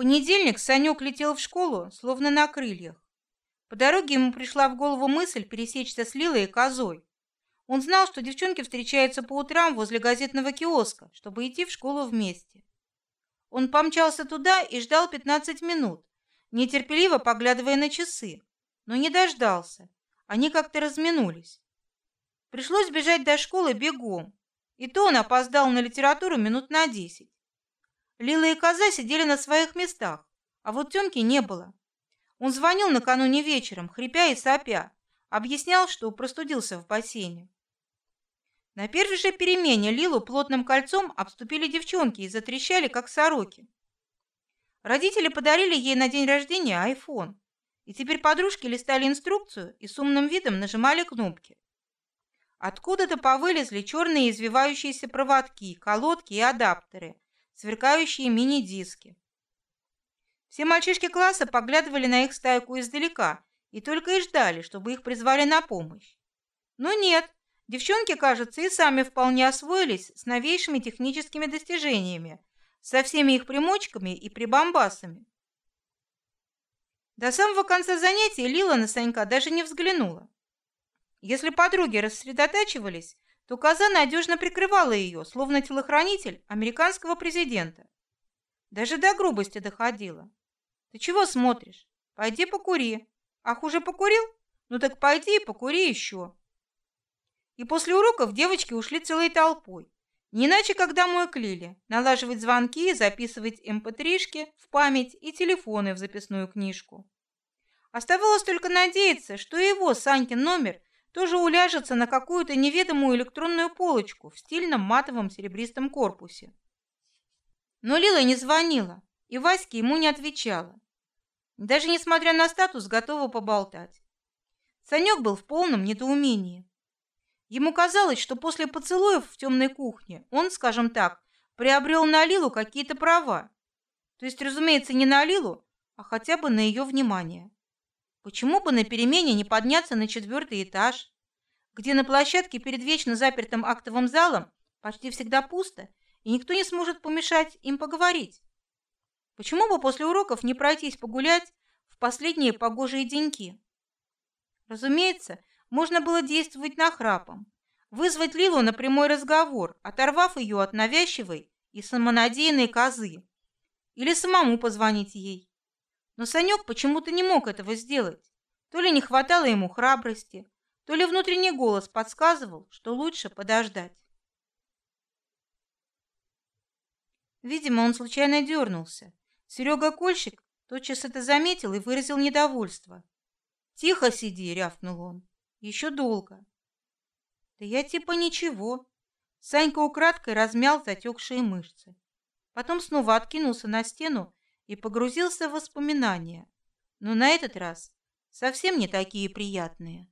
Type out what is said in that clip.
понедельник Санек летел в школу, словно на крыльях. По дороге ему пришла в голову мысль пересечься с Лилой и Козой. Он знал, что девчонки встречаются по утрам возле газетного киоска, чтобы идти в школу вместе. Он помчался туда и ждал 15 минут, нетерпеливо поглядывая на часы, но не дождался. Они как-то разминулись. Пришлось бежать до школы бегом, и то он опоздал на литературу минут на десять. Лила и Коза сидели на своих местах, а вот Тёмки не было. Он звонил накануне вечером, хрипя и сопя, объяснял, что простудился в бассейне. На первой же перемене Лилу плотным кольцом обступили девчонки и затрещали, как сороки. Родители подарили ей на день рождения iPhone, и теперь подружки листали инструкцию и с умным видом нажимали кнопки. Откуда-то повылезли черные извивающиеся проводки, колодки и адаптеры, сверкающие мини-диски. Все мальчишки класса поглядывали на их стайку издалека и только и ждали, чтобы их призвали на помощь. Но нет, девчонки, кажется, и сами вполне освоились с новейшими техническими достижениями, со всеми их примочками и прибамбасами. До самого конца занятия Лила на Санька даже не взглянула. Если подруги рассредотачивались, то коза надежно прикрывала ее, словно телохранитель американского президента. Даже до грубости доходила. Ты чего смотришь? Пойди покури. Ах, уже покурил? Ну так пойди и покури еще. И после уроков девочки ушли целой толпой. Не иначе, когда домой к Лиле, налаживать звонки, записывать mp3-шки эм в память и телефоны в записную книжку. Оставалось только надеяться, что его Санькин номер тоже уляжется на какую-то неведомую электронную полочку в стильном матовом серебристом корпусе. Но Лила не звонила, и Ваське ему не отвечала. Даже несмотря на статус, готова поболтать. Санек был в полном недоумении. Ему казалось, что после поцелуев в темной кухне он, скажем так, приобрел на Лилу какие-то права. То есть, разумеется, не на Лилу, а хотя бы на ее внимание. Почему бы на перемене не подняться на четвертый этаж, где на площадке перед вечно запертым актовым залом почти всегда пусто, и никто не сможет помешать им поговорить? Почему бы после уроков не пройтись погулять в последние погожие деньки? Разумеется, можно было действовать нахрапом, вызвать Лилу на прямой разговор, оторвав ее от навязчивой и самонадеянной козы, или самому позвонить ей. Но Санек почему-то не мог этого сделать. То ли не хватало ему храбрости, то ли внутренний голос подсказывал, что лучше подождать. Видимо, он случайно дернулся. Серега Кольщик тотчас это заметил и выразил недовольство. Тихо сиди, рявкнул он. Еще долго. Да я типа ничего. Санька украдкой размял затекшие мышцы, потом снова откинулся на стену и погрузился в воспоминания, но на этот раз совсем не такие приятные.